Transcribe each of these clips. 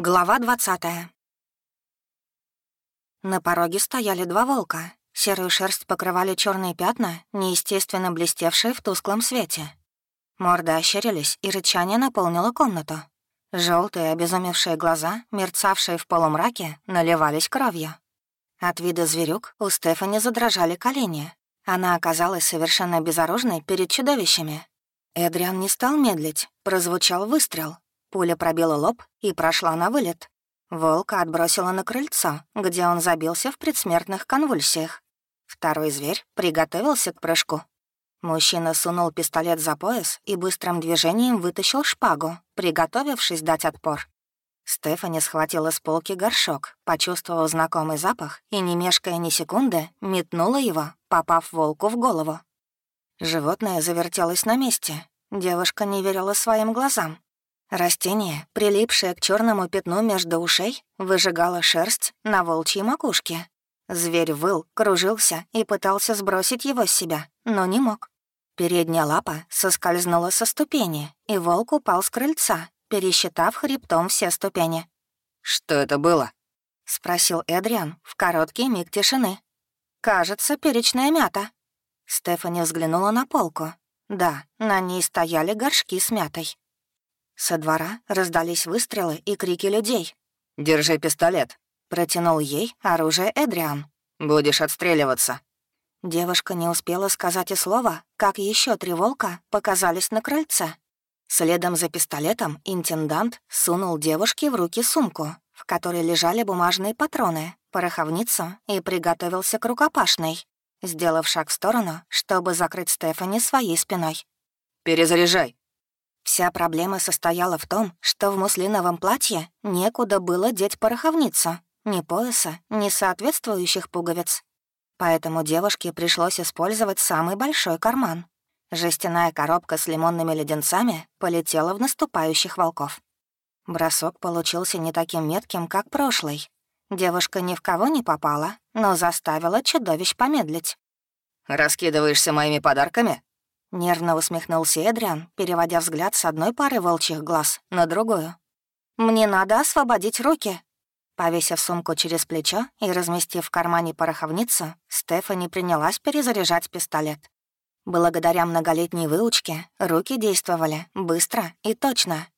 Глава двадцатая. На пороге стояли два волка. Серую шерсть покрывали черные пятна, неестественно блестевшие в тусклом свете. Морды ощерились, и рычание наполнило комнату. Желтые обезумевшие глаза, мерцавшие в полумраке, наливались кровью. От вида зверюк у Стефани задрожали колени. Она оказалась совершенно безоружной перед чудовищами. Эдриан не стал медлить, прозвучал выстрел, Пуля пробила лоб и прошла на вылет. Волка отбросила на крыльцо, где он забился в предсмертных конвульсиях. Второй зверь приготовился к прыжку. Мужчина сунул пистолет за пояс и быстрым движением вытащил шпагу, приготовившись дать отпор. Стефани схватила с полки горшок, почувствовала знакомый запах и, не мешкая ни секунды, метнула его, попав волку в голову. Животное завертелось на месте. Девушка не верила своим глазам. Растение, прилипшее к черному пятну между ушей, выжигало шерсть на волчьей макушке. Зверь выл, кружился и пытался сбросить его с себя, но не мог. Передняя лапа соскользнула со ступени, и волк упал с крыльца, пересчитав хребтом все ступени. «Что это было?» — спросил Эдриан в короткий миг тишины. «Кажется, перечная мята». Стефани взглянула на полку. Да, на ней стояли горшки с мятой. Со двора раздались выстрелы и крики людей. «Держи пистолет», — протянул ей оружие Эдриан. «Будешь отстреливаться». Девушка не успела сказать и слова, как еще три волка показались на крыльце. Следом за пистолетом интендант сунул девушке в руки сумку, в которой лежали бумажные патроны, пороховницу и приготовился к рукопашной, сделав шаг в сторону, чтобы закрыть Стефани своей спиной. «Перезаряжай», Вся проблема состояла в том, что в муслиновом платье некуда было деть пороховницу, ни пояса, ни соответствующих пуговиц. Поэтому девушке пришлось использовать самый большой карман. Жестяная коробка с лимонными леденцами полетела в наступающих волков. Бросок получился не таким метким, как прошлый. Девушка ни в кого не попала, но заставила чудовищ помедлить. «Раскидываешься моими подарками?» Нервно усмехнулся Эдриан, переводя взгляд с одной пары волчьих глаз на другую. «Мне надо освободить руки». Повесив сумку через плечо и разместив в кармане пороховницу, Стефани принялась перезаряжать пистолет. Благодаря многолетней выучке руки действовали быстро и точно.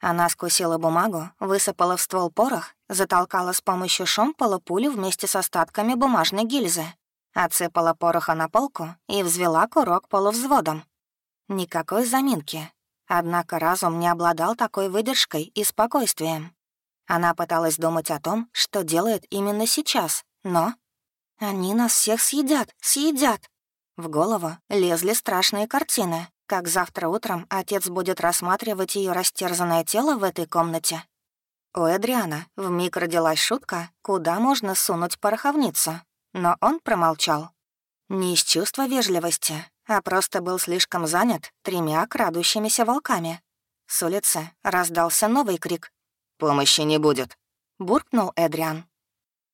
Она скусила бумагу, высыпала в ствол порох, затолкала с помощью шомпола пулю вместе с остатками бумажной гильзы. Отсыпала пороха на полку и взвела курок полувзводом. Никакой заминки. Однако разум не обладал такой выдержкой и спокойствием. Она пыталась думать о том, что делает именно сейчас, но... «Они нас всех съедят, съедят!» В голову лезли страшные картины, как завтра утром отец будет рассматривать ее растерзанное тело в этой комнате. У Эдриана вмиг родилась шутка, куда можно сунуть пороховницу но он промолчал. Не из чувства вежливости, а просто был слишком занят тремя крадущимися волками. С улицы раздался новый крик. «Помощи не будет», — буркнул Эдриан.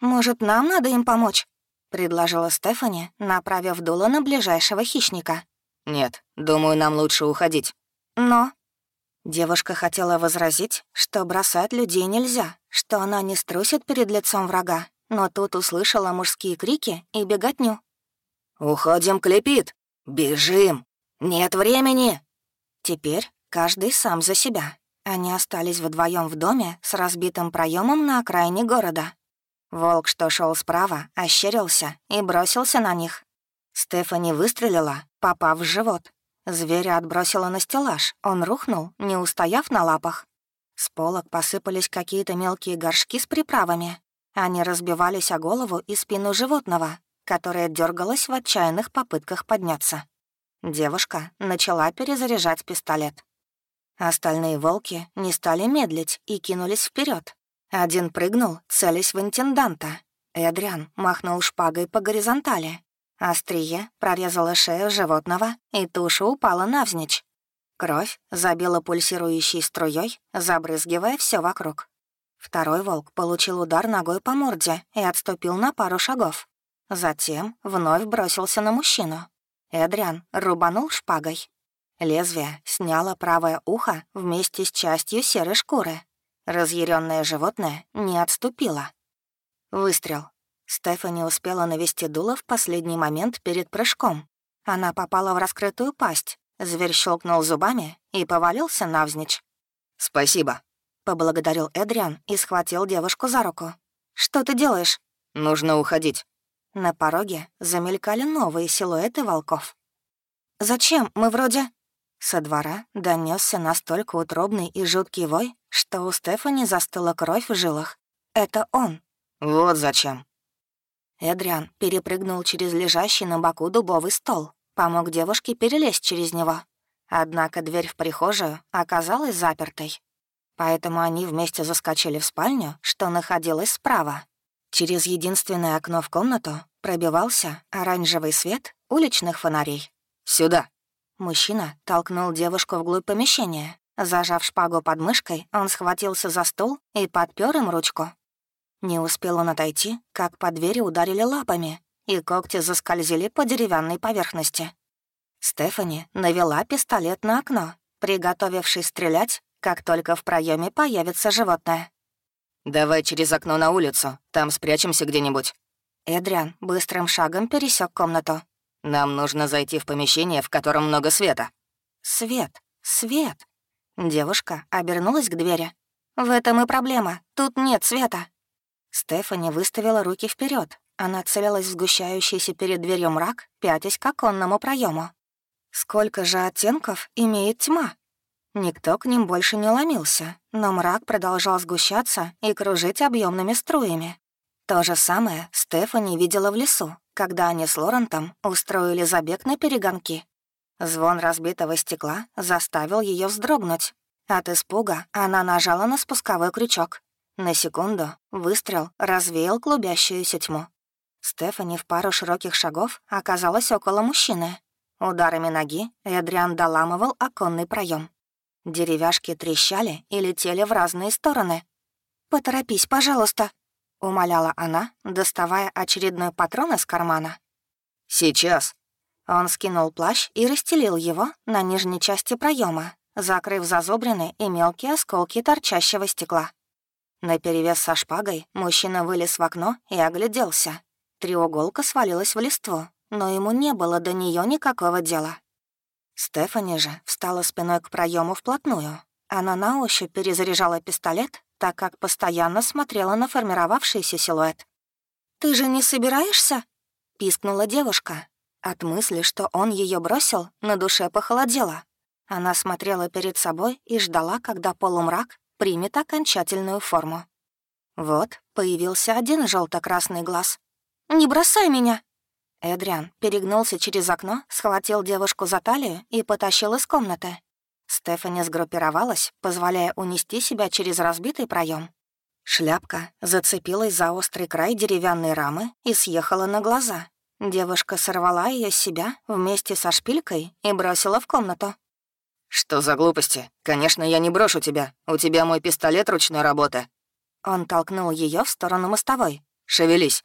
«Может, нам надо им помочь?» — предложила Стефани, направив дуло на ближайшего хищника. «Нет, думаю, нам лучше уходить». «Но...» Девушка хотела возразить, что бросать людей нельзя, что она не струсит перед лицом врага, но тут услышала мужские крики и беготню. «Уходим, клепит! Бежим! Нет времени!» Теперь каждый сам за себя. Они остались вдвоем в доме с разбитым проемом на окраине города. Волк, что шел справа, ощерился и бросился на них. Стефани выстрелила, попав в живот. Зверя отбросила на стеллаж, он рухнул, не устояв на лапах. С полок посыпались какие-то мелкие горшки с приправами, они разбивались о голову и спину животного, которое дергалось в отчаянных попытках подняться. Девушка начала перезаряжать пистолет. Остальные волки не стали медлить и кинулись вперед. Один прыгнул, целясь в интенданта. Эдриан махнул шпагой по горизонтали. Острие прорезало шею животного, и туша упала навзничь. Кровь забила пульсирующей струей, забрызгивая все вокруг. Второй волк получил удар ногой по морде и отступил на пару шагов. Затем вновь бросился на мужчину. Эдриан рубанул шпагой. Лезвие сняло правое ухо вместе с частью серой шкуры. Разъяренное животное не отступило. Выстрел. Стефани успела навести дуло в последний момент перед прыжком. Она попала в раскрытую пасть. Зверь щелкнул зубами и повалился навзничь. «Спасибо», — поблагодарил Эдриан и схватил девушку за руку. «Что ты делаешь?» «Нужно уходить». На пороге замелькали новые силуэты волков. «Зачем? Мы вроде...» Со двора донесся настолько утробный и жуткий вой, что у Стефани застыла кровь в жилах. Это он. «Вот зачем». Эдриан перепрыгнул через лежащий на боку дубовый стол, помог девушке перелезть через него. Однако дверь в прихожую оказалась запертой. Поэтому они вместе заскочили в спальню, что находилась справа. Через единственное окно в комнату пробивался оранжевый свет уличных фонарей. «Сюда!» Мужчина толкнул девушку вглубь помещения. Зажав шпагу под мышкой, он схватился за стул и подпер им ручку. Не успел он отойти, как по двери ударили лапами, и когти заскользили по деревянной поверхности. Стефани навела пистолет на окно, приготовившись стрелять, как только в проеме появится животное. «Давай через окно на улицу, там спрячемся где-нибудь». Эдриан быстрым шагом пересек комнату. Нам нужно зайти в помещение, в котором много света». «Свет, свет». Девушка обернулась к двери. «В этом и проблема. Тут нет света». Стефани выставила руки вперед. Она целилась в сгущающийся перед дверью мрак, пятясь к оконному проему. Сколько же оттенков имеет тьма? Никто к ним больше не ломился, но мрак продолжал сгущаться и кружить объемными струями. То же самое Стефани видела в лесу, когда они с Лорентом устроили забег на перегонки. Звон разбитого стекла заставил ее вздрогнуть. От испуга она нажала на спусковой крючок. На секунду выстрел развеял клубящуюся тьму. Стефани в пару широких шагов оказалась около мужчины. Ударами ноги Эдриан доламывал оконный проем. Деревяшки трещали и летели в разные стороны. «Поторопись, пожалуйста», — умоляла она, доставая очередной патрон из кармана. «Сейчас». Он скинул плащ и расстелил его на нижней части проема, закрыв зазубрины и мелкие осколки торчащего стекла. Наперевес со шпагой мужчина вылез в окно и огляделся. Треуголка свалилась в листву, но ему не было до нее никакого дела. Стефани же встала спиной к проему вплотную. Она на ощупь перезаряжала пистолет так как постоянно смотрела на формировавшийся силуэт. «Ты же не собираешься?» — пискнула девушка. От мысли, что он ее бросил, на душе похолодело. Она смотрела перед собой и ждала, когда полумрак примет окончательную форму. Вот появился один желто красный глаз. «Не бросай меня!» Эдриан перегнулся через окно, схватил девушку за талию и потащил из комнаты. Стефани сгруппировалась, позволяя унести себя через разбитый проем. Шляпка зацепилась за острый край деревянной рамы и съехала на глаза. Девушка сорвала ее с себя вместе со шпилькой и бросила в комнату. «Что за глупости? Конечно, я не брошу тебя. У тебя мой пистолет ручной работы». Он толкнул ее в сторону мостовой. «Шевелись».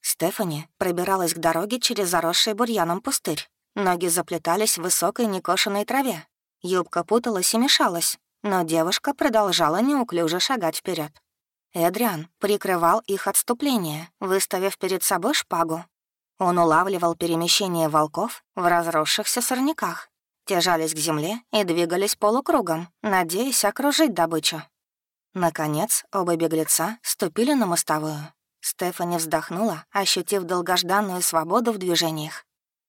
Стефани пробиралась к дороге через заросший бурьяном пустырь. Ноги заплетались в высокой некошенной траве. Юбка путалась и мешалась, но девушка продолжала неуклюже шагать вперед. Эдриан прикрывал их отступление, выставив перед собой шпагу. Он улавливал перемещение волков в разросшихся сорняках. Те жались к земле и двигались полукругом, надеясь окружить добычу. Наконец, оба беглеца ступили на мостовую. Стефани вздохнула, ощутив долгожданную свободу в движениях.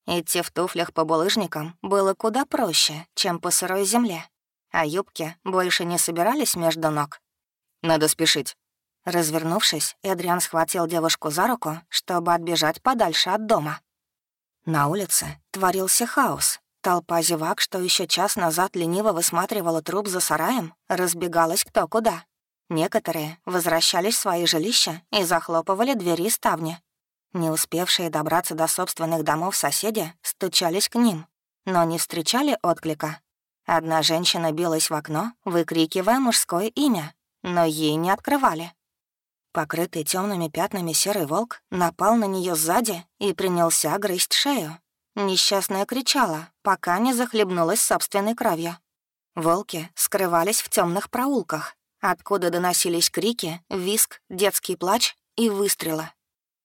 Идти в туфлях по булыжникам было куда проще, чем по сырой земле, а юбки больше не собирались между ног. «Надо спешить». Развернувшись, Эдриан схватил девушку за руку, чтобы отбежать подальше от дома. На улице творился хаос. Толпа зевак, что еще час назад лениво высматривала труп за сараем, разбегалась кто куда. Некоторые возвращались в свои жилища и захлопывали двери и ставни. Не успевшие добраться до собственных домов соседи стучались к ним, но не встречали отклика. Одна женщина билась в окно, выкрикивая мужское имя, но ей не открывали. Покрытый темными пятнами серый волк напал на нее сзади и принялся грызть шею. Несчастная кричала, пока не захлебнулась собственной кровью. Волки скрывались в темных проулках. Откуда доносились крики, виск, детский плач и выстрелы.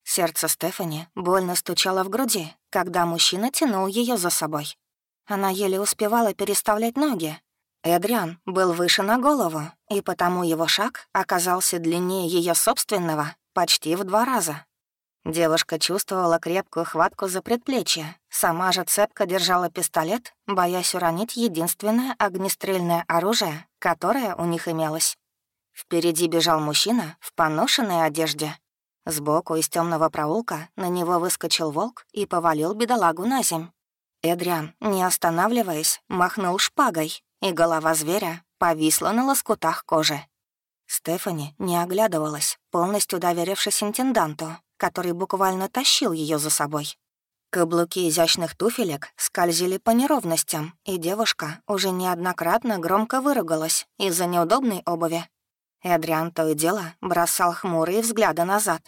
Сердце Стефани больно стучало в груди, когда мужчина тянул ее за собой. Она еле успевала переставлять ноги. Эдриан был выше на голову, и потому его шаг оказался длиннее ее собственного почти в два раза. Девушка чувствовала крепкую хватку за предплечье, сама же цепко держала пистолет, боясь уронить единственное огнестрельное оружие, которое у них имелось. Впереди бежал мужчина в поношенной одежде. Сбоку из темного проулка на него выскочил волк и повалил бедолагу на земь. Эдриан, не останавливаясь, махнул шпагой, и голова зверя повисла на лоскутах кожи. Стефани не оглядывалась, полностью доверившись интенданту, который буквально тащил ее за собой. Каблуки изящных туфелек скользили по неровностям, и девушка уже неоднократно громко выругалась из-за неудобной обуви. Эдриан то и дело бросал хмурые взгляды назад.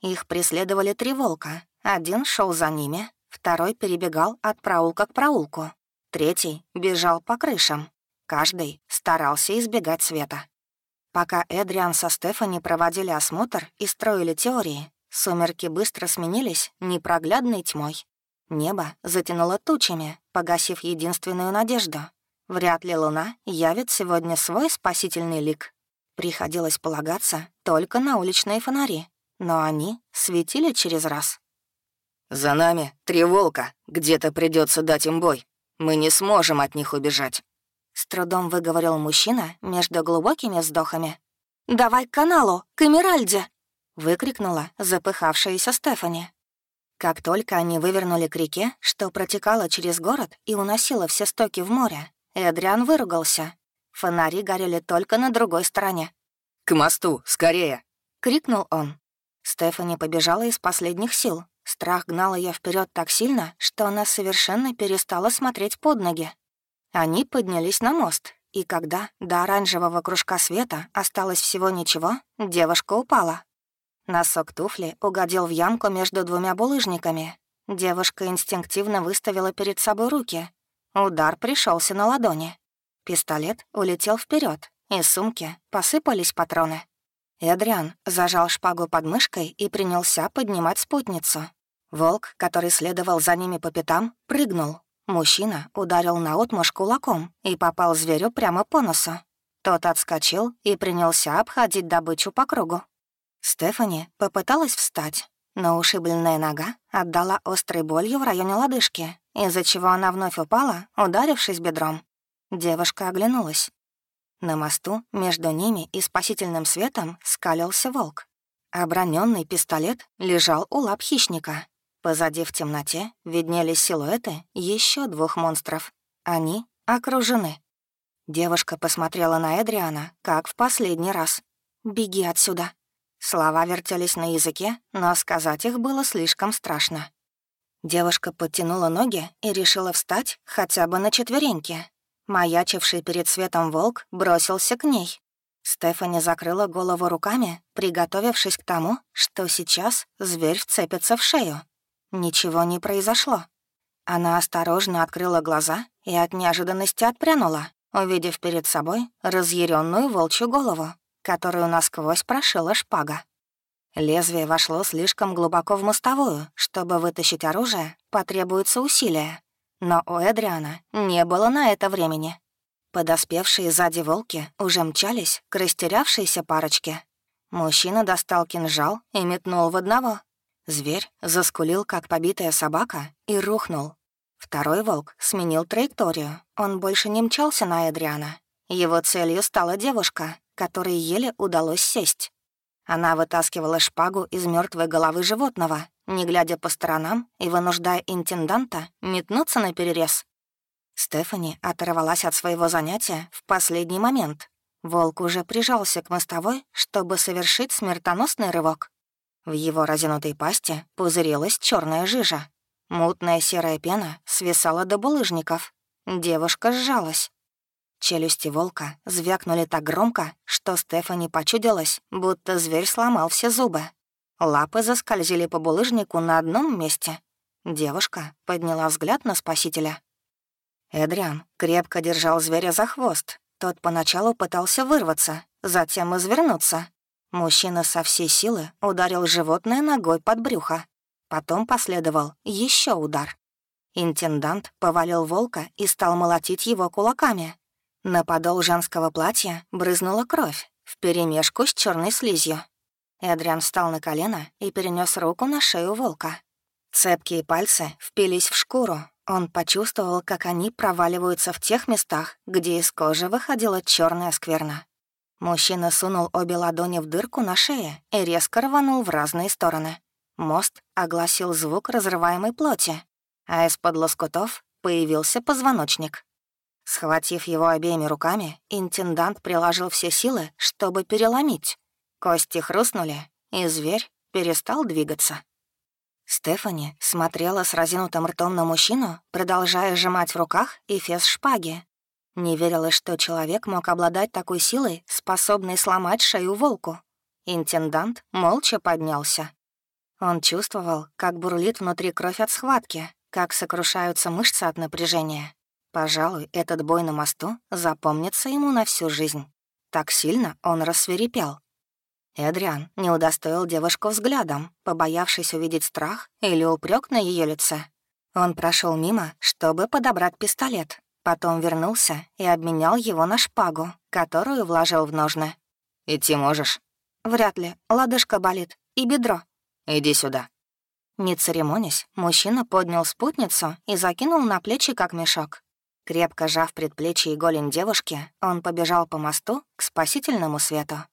Их преследовали три волка. Один шел за ними, второй перебегал от проулка к проулку, третий бежал по крышам. Каждый старался избегать света. Пока Эдриан со Стефани проводили осмотр и строили теории, сумерки быстро сменились непроглядной тьмой. Небо затянуло тучами, погасив единственную надежду. Вряд ли луна явит сегодня свой спасительный лик. Приходилось полагаться только на уличные фонари, но они светили через раз. «За нами три волка. Где-то придется дать им бой. Мы не сможем от них убежать». С трудом выговорил мужчина между глубокими вздохами. «Давай к каналу, к Эмеральде!» — выкрикнула запыхавшаяся Стефани. Как только они вывернули к реке, что протекала через город и уносила все стоки в море, Эдриан выругался. Фонари горели только на другой стороне. «К мосту, скорее!» — крикнул он. Стефани побежала из последних сил. Страх гнал ее вперед так сильно, что она совершенно перестала смотреть под ноги. Они поднялись на мост, и когда до оранжевого кружка света осталось всего ничего, девушка упала. Носок туфли угодил в ямку между двумя булыжниками. Девушка инстинктивно выставила перед собой руки. Удар пришелся на ладони. Пистолет улетел вперед, из сумки посыпались патроны. Эдриан зажал шпагу под мышкой и принялся поднимать спутницу. Волк, который следовал за ними по пятам, прыгнул, Мужчина ударил наотмашь кулаком и попал зверю прямо по носу. Тот отскочил и принялся обходить добычу по кругу. Стефани попыталась встать, но ушибленная нога отдала острой болью в районе лодыжки, из-за чего она вновь упала, ударившись бедром. Девушка оглянулась. На мосту между ними и спасительным светом скалился волк. Оброненный пистолет лежал у лап хищника. Позади в темноте виднелись силуэты еще двух монстров. Они окружены. Девушка посмотрела на Эдриана, как в последний раз. «Беги отсюда». Слова вертелись на языке, но сказать их было слишком страшно. Девушка подтянула ноги и решила встать хотя бы на четвереньки. Маячивший перед светом волк бросился к ней. Стефани закрыла голову руками, приготовившись к тому, что сейчас зверь вцепится в шею. Ничего не произошло. Она осторожно открыла глаза и от неожиданности отпрянула, увидев перед собой разъяренную волчью голову, которую насквозь прошила шпага. Лезвие вошло слишком глубоко в мостовую, чтобы вытащить оружие, потребуется усилие. Но у Эдриана не было на это времени. Подоспевшие сзади волки уже мчались к растерявшейся парочке. Мужчина достал кинжал и метнул в одного, Зверь заскулил, как побитая собака, и рухнул. Второй волк сменил траекторию. Он больше не мчался на Эдриана. Его целью стала девушка, которой еле удалось сесть. Она вытаскивала шпагу из мертвой головы животного, не глядя по сторонам и вынуждая интенданта метнуться на перерез. Стефани оторвалась от своего занятия в последний момент. Волк уже прижался к мостовой, чтобы совершить смертоносный рывок. В его разинутой пасти пузырилась черная жижа. Мутная серая пена свисала до булыжников. Девушка сжалась. Челюсти волка звякнули так громко, что Стефани почудилась, будто зверь сломал все зубы. Лапы заскользили по булыжнику на одном месте. Девушка подняла взгляд на спасителя. Эдриан крепко держал зверя за хвост. Тот поначалу пытался вырваться, затем извернуться. Мужчина со всей силы ударил животное ногой под брюхо. Потом последовал еще удар. Интендант повалил волка и стал молотить его кулаками. На подол женского платья брызнула кровь вперемешку с черной слизью. Эдриан встал на колено и перенес руку на шею волка. Цепкие пальцы впились в шкуру. Он почувствовал, как они проваливаются в тех местах, где из кожи выходила черная скверна. Мужчина сунул обе ладони в дырку на шее и резко рванул в разные стороны. Мост огласил звук разрываемой плоти, а из-под лоскутов появился позвоночник. Схватив его обеими руками, интендант приложил все силы, чтобы переломить. Кости хрустнули, и зверь перестал двигаться. Стефани смотрела с разинутым ртом на мужчину, продолжая сжимать в руках эфес шпаги, не верилось, что человек мог обладать такой силой, способной сломать шею волку. Интендант молча поднялся. Он чувствовал, как бурлит внутри кровь от схватки, как сокрушаются мышцы от напряжения. Пожалуй, этот бой на мосту запомнится ему на всю жизнь. Так сильно он рассверепел. Эдриан не удостоил девушку взглядом, побоявшись увидеть страх или упрек на ее лице. Он прошел мимо, чтобы подобрать пистолет, Потом вернулся и обменял его на шпагу, которую вложил в ножны. «Идти можешь?» «Вряд ли. Лодыжка болит. И бедро». «Иди сюда». Не церемонясь, мужчина поднял спутницу и закинул на плечи, как мешок. Крепко жав предплечье и голень девушки, он побежал по мосту к спасительному свету.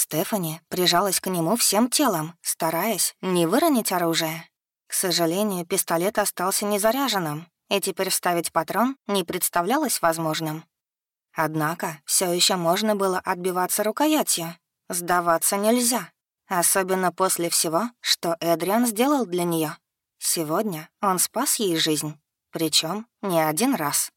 Стефани прижалась к нему всем телом, стараясь не выронить оружие. К сожалению, пистолет остался незаряженным, и теперь вставить патрон не представлялось возможным. Однако все еще можно было отбиваться рукоятью. Сдаваться нельзя, особенно после всего, что Эдриан сделал для нее. Сегодня он спас ей жизнь, причем не один раз.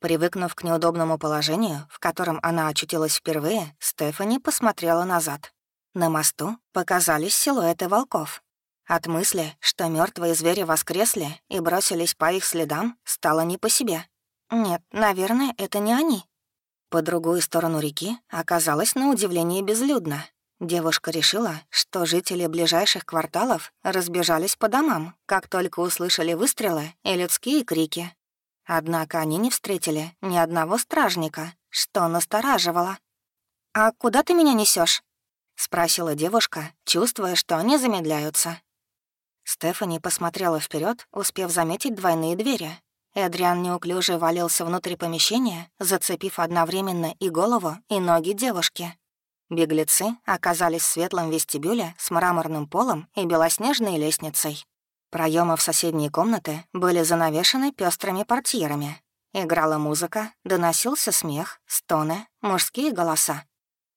Привыкнув к неудобному положению, в котором она очутилась впервые, Стефани посмотрела назад. На мосту показались силуэты волков, от мысли, что мертвые звери воскресли и бросились по их следам, стало не по себе. Нет, наверное, это не они. По другую сторону реки оказалось на удивление безлюдно. Девушка решила, что жители ближайших кварталов разбежались по домам, как только услышали выстрелы и людские крики. Однако они не встретили ни одного стражника, что настораживало. «А куда ты меня несешь? спросила девушка, чувствуя, что они замедляются. Стефани посмотрела вперед, успев заметить двойные двери. Эдриан неуклюже валился внутрь помещения, зацепив одновременно и голову, и ноги девушки. Беглецы оказались в светлом вестибюле с мраморным полом и белоснежной лестницей. Проемы в соседней комнаты были занавешены пестрыми портьерами. Играла музыка, доносился смех, стоны, мужские голоса.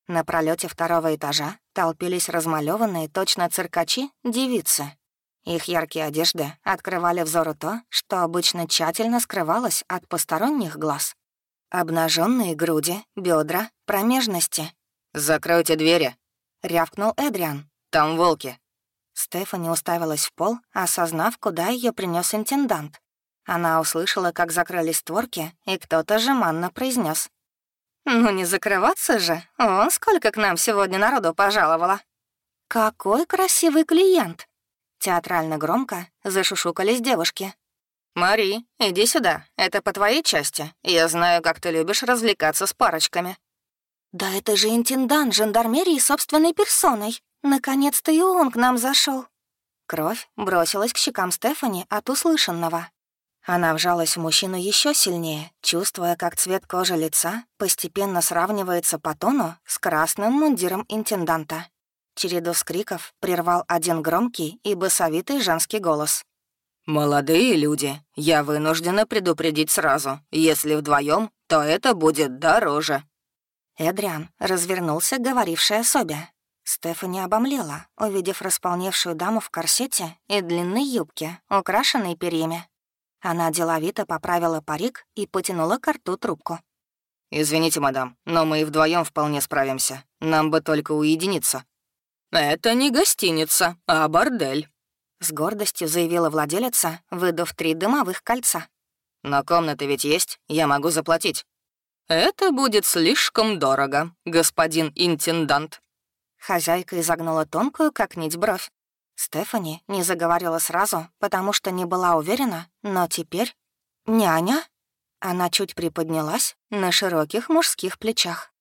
На пролете второго этажа толпились размалеванные точно циркачи девицы. Их яркие одежды открывали взору то, что обычно тщательно скрывалось от посторонних глаз. Обнаженные груди, бедра, промежности. «Закройте двери!» — рявкнул Эдриан. «Там волки!» Стефани уставилась в пол, осознав, куда ее принес интендант. Она услышала, как закрылись створки, и кто-то жеманно произнес: «Ну не закрываться же! Вон сколько к нам сегодня народу пожаловало!» «Какой красивый клиент!» Театрально громко зашушукались девушки. «Мари, иди сюда. Это по твоей части. Я знаю, как ты любишь развлекаться с парочками». «Да это же интендант жандармерии собственной персоной. Наконец-то и он к нам зашел. Кровь бросилась к щекам Стефани от услышанного. Она вжалась в мужчину еще сильнее, чувствуя, как цвет кожи лица постепенно сравнивается по тону с красным мундиром интенданта. Череду скриков прервал один громкий и басовитый женский голос. «Молодые люди, я вынуждена предупредить сразу. Если вдвоем, то это будет дороже». Эдриан развернулся к говорившей особе. Стефани обомлела, увидев располневшую даму в корсете и длинной юбке, украшенной перьями. Она деловито поправила парик и потянула к рту трубку. «Извините, мадам, но мы и вдвоем вполне справимся. Нам бы только уединиться». «Это не гостиница, а бордель», — с гордостью заявила владелица, выдав три дымовых кольца. «Но комнаты ведь есть, я могу заплатить». Это будет слишком дорого, господин интендант». Хозяйка изогнула тонкую, как нить, бровь. Стефани не заговорила сразу, потому что не была уверена, но теперь... «Няня?» Она чуть приподнялась на широких мужских плечах.